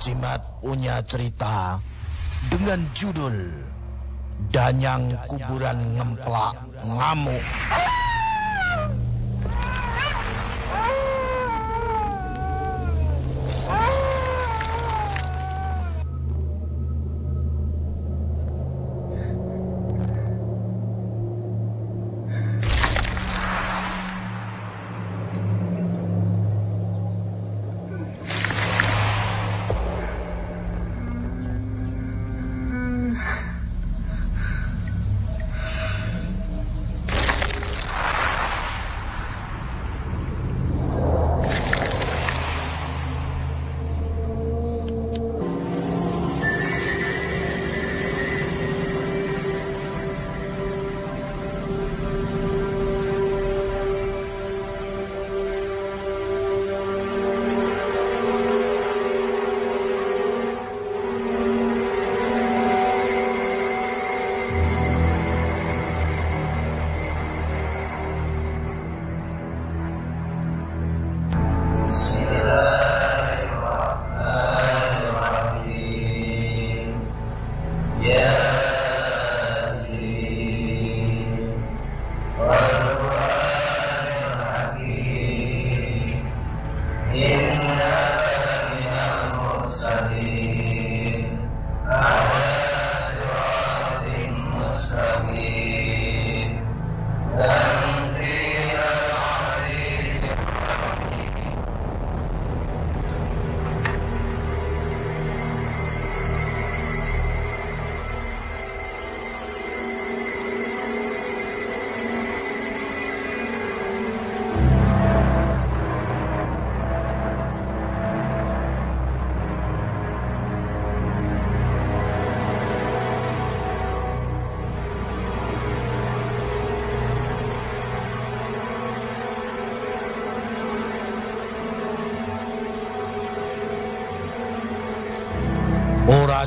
Jimat punya cerita dengan judul Danyang Kuburan Ngemplak Ngamuk.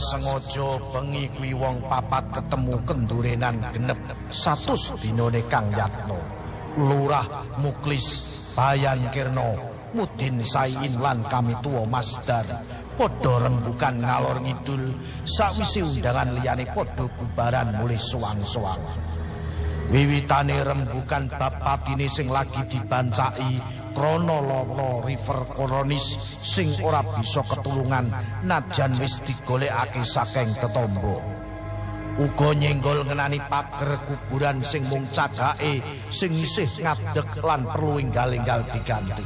Sengaja bengi kuwi wong papat ketemu kendurenan genep satus dinone Kang Yatno. Lurah Muklis, Bayan Kirno, Mudin Sain lan kami tuwa Masdar padha rembukan ngalor ngidul sakwise undangan liyane padha bubaran mulih suwang-suwang. Wiwitane rembukan bab patine sing lagi dibancaki krana lara river koronis sing ora bisa ketulungan najan wis digolekake saking tetombo. Uga nyenggol ngenani pager kuburan sing mung cagake sing isih ngadeg lan perlu enggal-enggal diganti.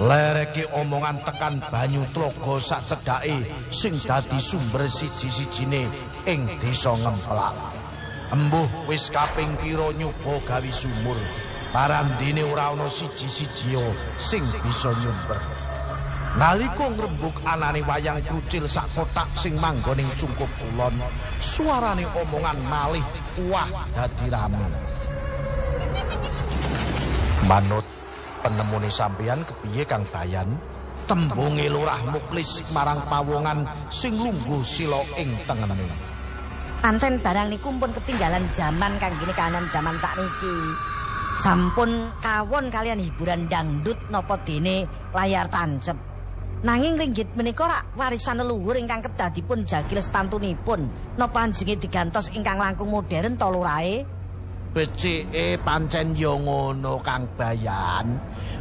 Lereke omongan tekan banyu tlaga sak cedhake sing dadi sumber siji-sijine ing desa ngemplak. Embuh wis kaping pira nyoba gawe sumur. Parandine ora ana siji-siji sing bisa nyumber. Nalika ngrembug anane wayang krucil sak kotak sing manggon ing cungkup kulon, suarane omongan malih wah dadi rame. Manut penemune sampeyan kepiye Kang Bayan? Tembunge lurah muklis marang pawongan sing lungguh sila ing tengene. Pancen barang niku pun ketinggalan zaman kanggene kanan zaman sakniki. Sampun kawon kalian hiburan dangdut napa dene layar tancep. Nanging ringgit menika rak warisan leluhur ingkang kedah dipun jagil setantunipun. Napa anjenge digantos ingkang langkung modern to lurae? Becike pancen yo ngono Kang Bayan.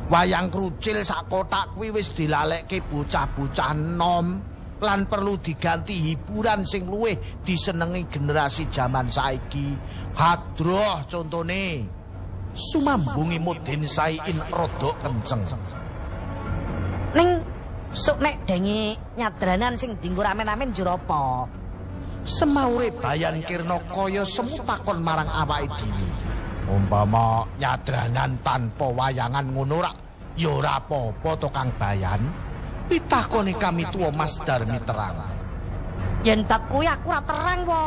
Wayang krucil sak kotak kuwi wis dilalekke bocah-bocah nom. Lan perlu diganti hiburan sing luwih disenengi generasi zaman saiki. Hadroh contone. Sumambungi Mudin Sain rada kenceng. Ning sok nek dengi nyadranan sing dinggo ramen-ramen jero apa? Semaure Bayan Kirna kaya semu takon marang awake dhewe. Umpama nyadranan tanpa wayangan ngono rak ya ora apa-apa to Kang Bayan. Pitakoni kami tuwa Mas Darmi terang. Yen bab kuwi aku ora terang wo.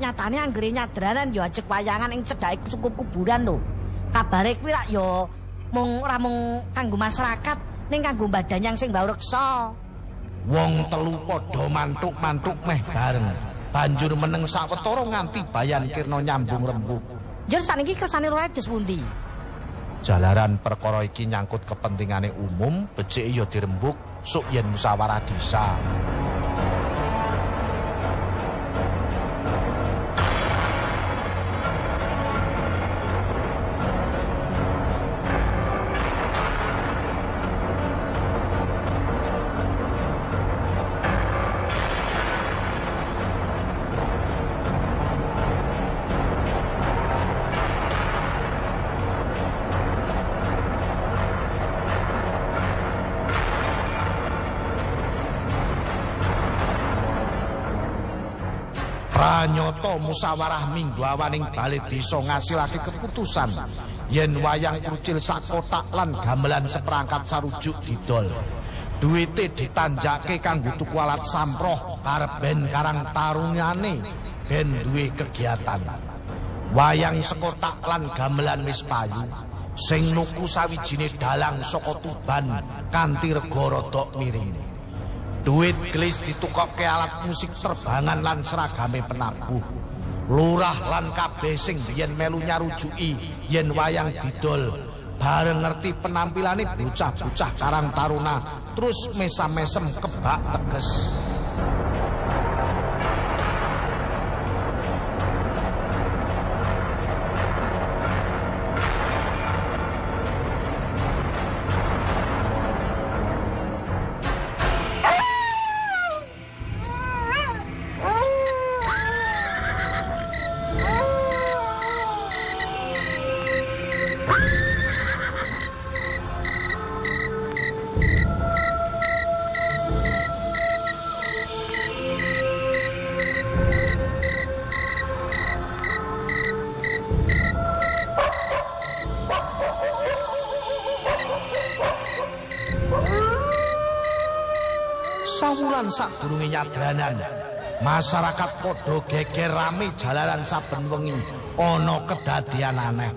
Nyatane anggere nyadranan ya ajek wayangan ing cedhake cukup kuburan lho. Kabare kuwi rak ya mung ora mung kanggo masyarakat ning kanggo badanyang sing mbau reksa. Wong telu padha mantuk-mantuk meh bareng. Banjur meneng sawetara nganti Bayan Kirna nyambung rembug. Njur saniki kersane Roedes pundi? Jalaran perkara iki nyangkut kepentingane umum, becike ya dirembuk sok yen musyawarah desa. Pranyata musyawarah minggu awaning bali desa ngasilake keputusan yen wayang krucil sak kotak lan gamelan seperangkat sarujuk didol. Duite ditanjake kanggo tuku alat samproh arep ben karang tarunyane ben duwe kegiatan. Wayang sekotak lan gamelan wis payu. Sing nuku sawijine dalang saka Tuban kanthi rega rada miring. Duit gelis ditukokke alat musik terbangan lan seragame penabuh. Lurah lan kabeh sing biyen melu nyarujuki yen wayang didol bareng ngerti penampilane bocah-bocah Karang Taruna terus mesam-mesem kebak teges. Sadurunge nyadranan, masyarakat padha geger rame jalanan saben wengi ana kedadian aneh.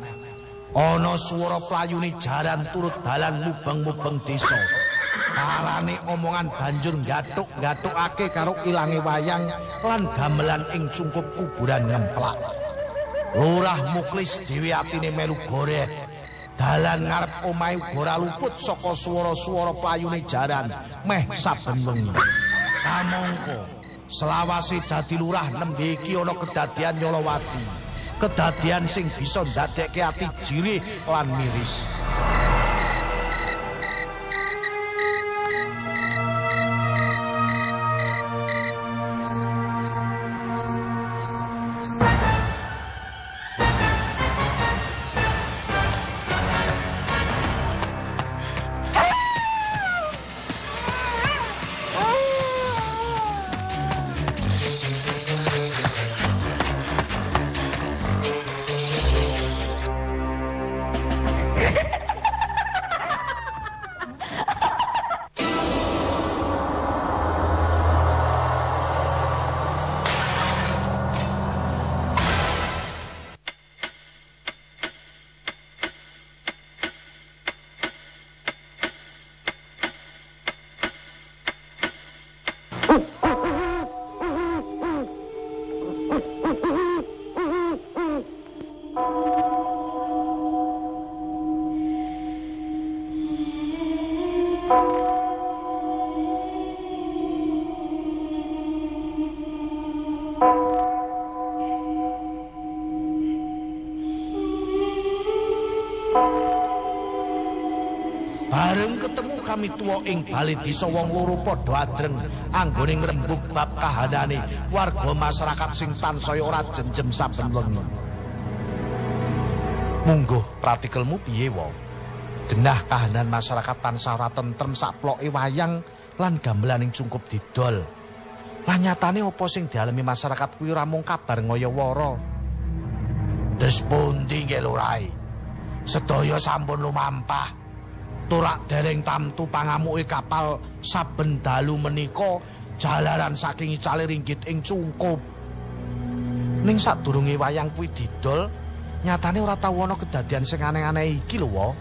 Ana swara playune jaran turut dalan mubeng-mubeng desa. Parane omongan banjur gatuk-gatukake karo ilange wayang lan gamelan ing cungkup kuburan ngemplak. Lurah Muklis dhewe atine melu goreh dalan ngarep omahe ora luput saka swara-swara playune jaran meh saben wengi. Kamangka selawase dadi lurah nembe iki ana kedadian Nyolowati. Kedadian sing bisa ndadekke ati jirih lan miris. Kami tua ing bali desa wong loro padha adreng anggone ngrembug bab kahanane warga masyarakat sing tansaya ora jenjem saben wengi. Mungguh pratikelmu piye wae? Genah kahanan masyarakat tansah ora tentrem saploke wayang lan gamelan ing cungkup didol. Lah nyatane apa sing dialami masyarakat kuwi ora mung kabar ngaya-wara. Des pundi nggih lurae? Sedaya sampun lumampah. Turak dereng tamtu pangamuke kapal saben dalu menika jalaran saking icale ringgit ing cungkup. Ning sadurunge wayang kuwi didol, nyatane ora tau ana kedadian sing aneh-aneh iki lho.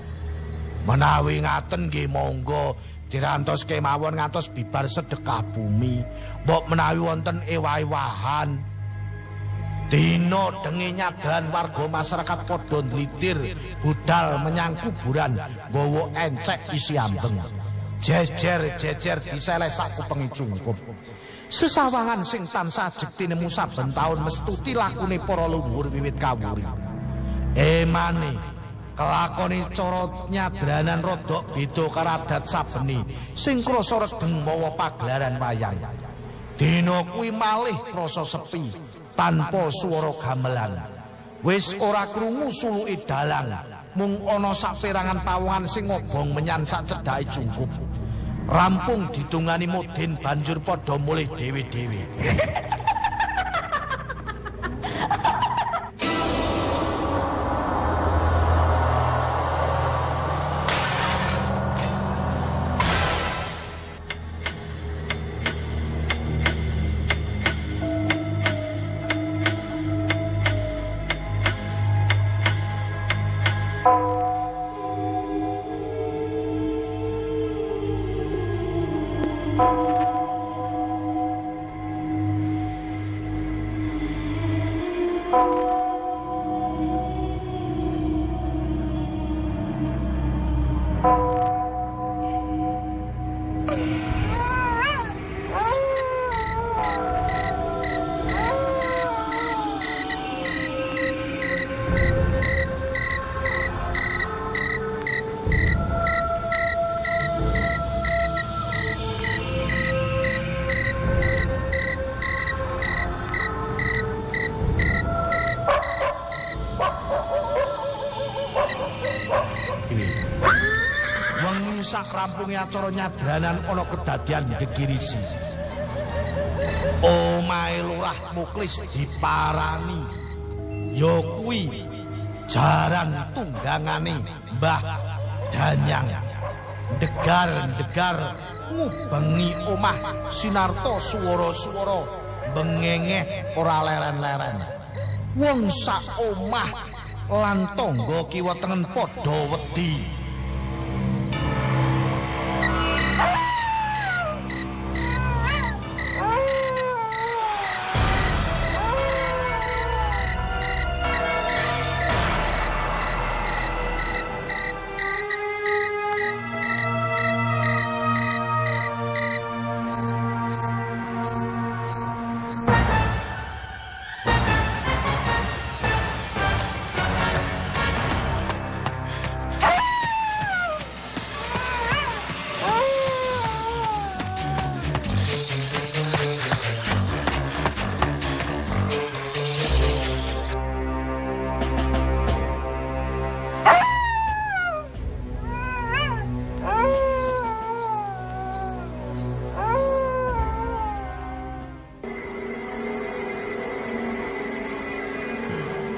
Menawi ngaten nggih monggo dirantos kemawon ngantos bibar sedekah bumi. Mbok menawi wonten ewah-ewahan. Dino dengi nyadaran warga masyarakat padha nglitir budal menyang kuburan nggawa encek isi ambeng. Jejer-jejer diseleh sak kupengi cungkup. Sesawangan sing tansah jektine Musa ben taun mestuti lakune para luhur wiwit kawuri. Emane kelakone cara nyadranan rodok beda karo adat sabeni sing krasa regeng mawa pagelaran wayang. Dina kuwi malih krasa sepi. tanpa swara gamelan. Wis ora krungu suluke dalang, mung ana saperangan pawongan sing ngobong menyan sak cedhake jungkup. Rampung ditungani mudin banjur padha mulih dhewe-dhewe. Sak rampunge acara nyadranan ana kedadian gegirisi. Omahe lurah muklis diparani. Ya kuwi jaran tunggangane Mbah Danyang. Degar-degar ngubengi omah sinarto swara-swara bengengeh ora leren-leren. Wong sak omah lan tangga kiwa tengen padha wedi.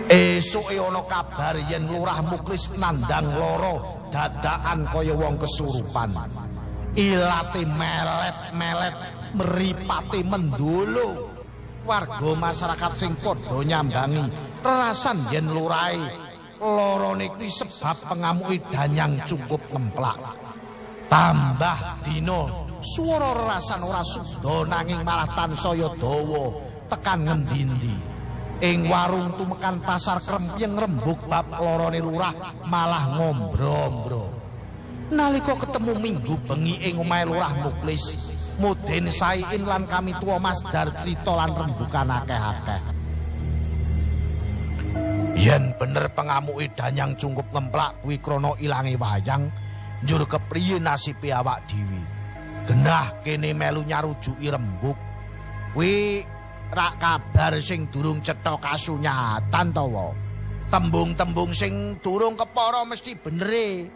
Esuke ana kabar yen Lurah Muklis nandang loro dadakan kaya wong kesurupan. Ilate melet-melet, mripate mendolo. Warga masyarakat sing padha nyambangi rasan yen lurahe lorone kuwi sebab pengamuke danyang cukup kemplak. Tambah dina swara rasan ora suda nanging malah tansaya dawa tekan ngendi-endi. Ing warung tumekan pasar krempyeng rembug bab lorone lurah malah ngombro-ombro nalika ketemu minggu bengi ing omahe lurah muklis muden saiin lan kami tua mas dar crita lan rembukan akeh-akeh. Yen bener pengamuke danyang cungkup ngemplak kuwi krana ilange wayang njur kepriye nasibe awak dhewe. Genah kene melu nyarujuki rembug. Kuwi rak kabar sing durung cetha kasunyatan to wa. Tembung-tembung sing durung kepara mesti benere.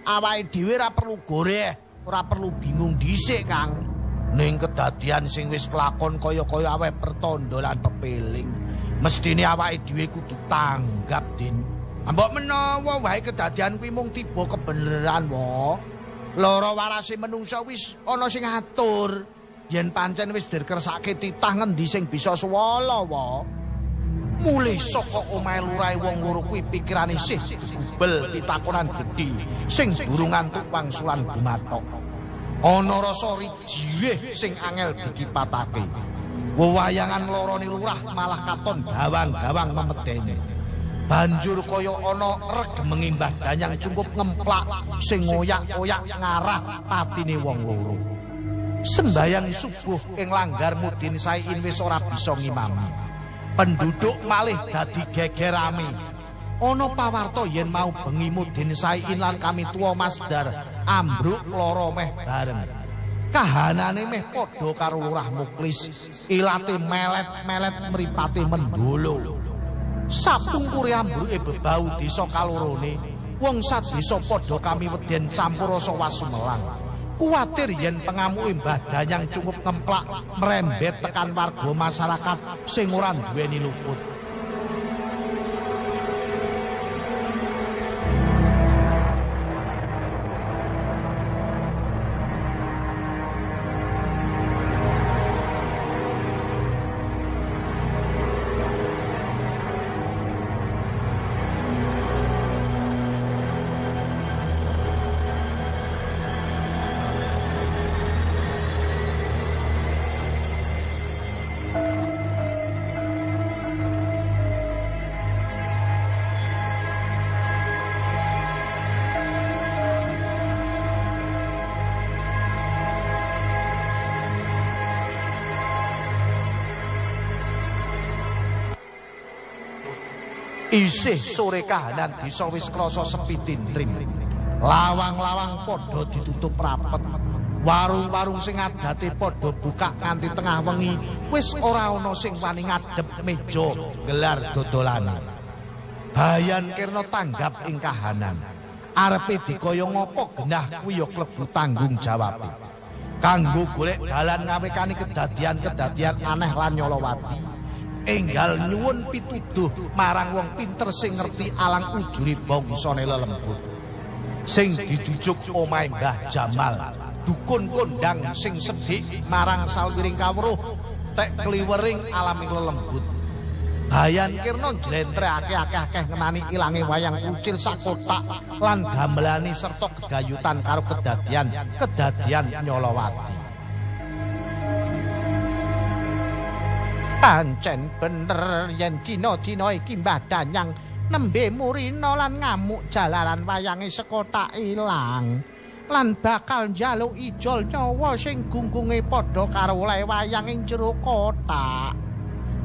Awake dhewe ora perlu goreh, ora perlu bingung dhisik, Kang. Ning kedadian sing wis kelakon kaya-kaya aweh pertanda lan pepeling, mestine awake dhewe kudu tanggap, Din. Ambok menawa wae kedadian kuwi mung tiba kebenaran, wa. Loro warase menungsa wis ana sing ngatur. Yen pancen wis dikersake titah ngendi sing bisa swala wa mulih saka omahe lurahe wong loro kuwi pikirane sih bel pitakonan gedhi sing durung antuk wangsulan gumatok ana rasa rijih sing angel dikipatake Wewayangan lorone lurah malah katon gawang-gawang memedene. Banjur kaya ana regemeng Mbah Danyang cukup ngemplak sing ngoyak-oyak ngarah patine wong loro. Sembayang subuh ing langgar mudin sain wis ora bisa ngimami. Penduduk malih dadi geger rame. Ana pawarta yen mau bengi mudin sain lan kami tuwa Masdar ambruk loro meh bareng. Kahanane meh padha karo lurah muklis, ilate melet-melet mripate mendolo. sapungkure ambruke bebau desa kalorone wong sadesa padha kami weden campur rasa wasumelang kuwatir yen pengamuke Mbah Danyang cukup ngemplak merembet tekan warga masyarakat sing ora duweni luput Isih sore kahanan desa wis krasa sepi tintrim. Lawang-lawang padha ditutup rapet. Warung-warung sing adate padha buka nganti tengah wengi wis ora ana sing wani ngadep meja gelar dodolanan. Bayan kirna tanggap ing kahanan. Arepe dikaya ngopo genah kuwi ya klebu tanggung jawab. Kanggo golek dalan ngawekani kedadian-kedadian aneh lan nyolowati. Enggal nyuwun pituduh marang wong pinter sing ngerti alang ujuri bangsane lelembut sing dijujuk omahe Mbah Jamal dukun kondang sing sedhik marang salwiring kawruh tek kliwering alami lelembut Bayan kirno jlentre akeh-akeh ngenani ilange wayang kucil sakotak lan gamelani serta kegayutan karo kedadian kedadian nyolowati. Pancen bener yen dina-dina iki Mbah Danyang nembe murina lan ngamuk jalaran wayange sekotak ilang. Lan bakal njaluk ijol nyawa sing gunggunge padha karo oleh wayang ing jero kotak.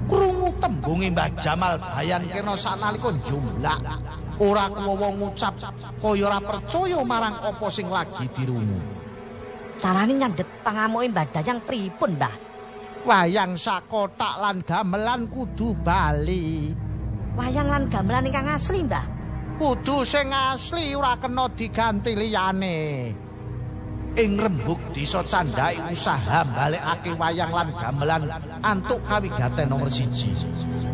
Krungu tembunge Mbah Jamal bayan kena sanalika jumlah. Ora kuwowo ngucap kaya ora percaya marang apa sing lagi dirungu. Carane nyandhet pangamuke Mbah Danyang pripun, Mbah? Wayang sakotak lan gamelan kudu bali. Wayang lan gamelan ingkang asli, Mbah. Kudu sing asli ora kena diganti liyane. Ing rembug desa candhake usaha balekake wayang lan gamelan antuk kawigaten nomor siji.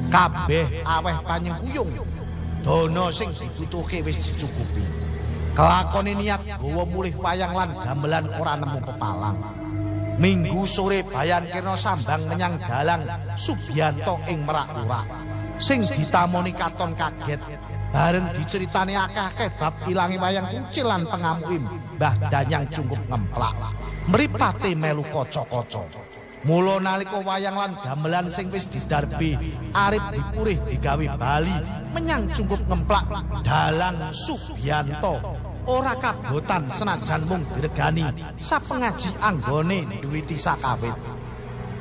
Kabeh aweh panyengkuyung. Dono sing dibutuhke wis dicukupi. Kelakone niat gawa mulih wayang lan gamelan ora nemu pepalang. Minggu sore bayan kirna sambang menyang dalang Subianto ing Merak-Urak. Sing ditamoni katon kaget bareng diceritani akeh-akeh bab ilangi wayang kucil lan pengamuim Mbah Danyang cukup ngemplak. Mripate melu kaca-kaca. Mula nalika wayang lan gamelan sing wis didarbi arep dipurih digawe bali menyang cukup ngemplak dalang Subianto ora kabotan senajan mung diregani sapengaji anggone duwiti sakawit.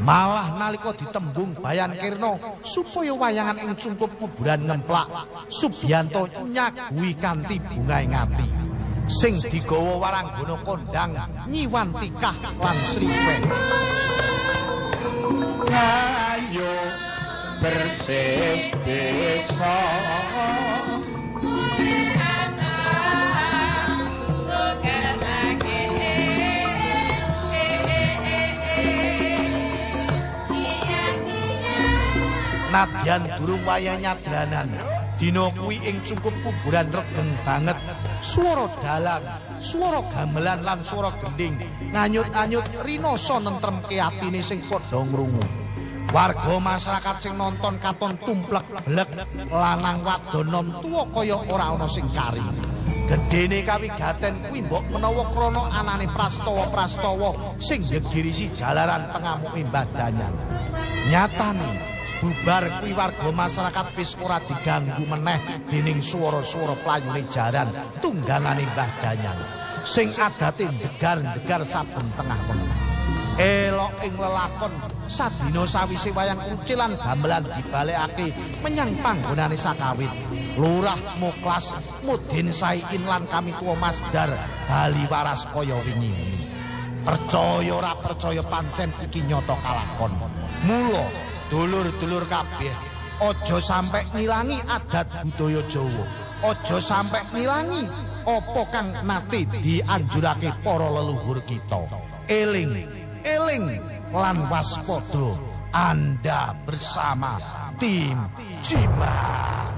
Malah nalika ditembung Bayan Kirna supaya wayangan ing cungkup kuburan ngemplak, Subianto nyagui kanthi bungae ngati. Sing digawa waranggana kondang nyiwantikah lan sriwen. Ayo bersih desa nadyan durung wayah nyadranan. Dina kuwi ing cukup kuburan regeng banget. Swara dalang swara gamelan lan swara gending. Nganyut-anyut rinoso nentremke atine sing padha ngrungu. Warga masyarakat sing nonton katon tumplek blek lanang wadon nom tuwa kaya ora ana sing kari. Gedene kawigaten kuwi mbok menawa krana anane prastawa-prastawa sing gegirisi jalaran pengamuke Mbah Danyan Nyatane bubar kuwi warga masyarakat wis ora diganggu meneh dening swara-swara playune jaran tunggangane Mbah Danyang sing adate degar-degar saben tengah wengi. Elok ing lelakon sadina sawise wayang kucilan gamelan dibalekake menyang panggonane sakawit. Lurah Muklas Mudin Saikin lan kami tuwa Masdar bali waras kaya wingi. Percaya ora percaya pancen iki nyata kalakon. Mula dulur-dulur kabeh aja sampe ngilangi adat budaya Jawa. Aja sampe ngilangi apa kang nate dianjurake para leluhur kita. Eling, eling lan waspada. Anda bersama tim Cimat.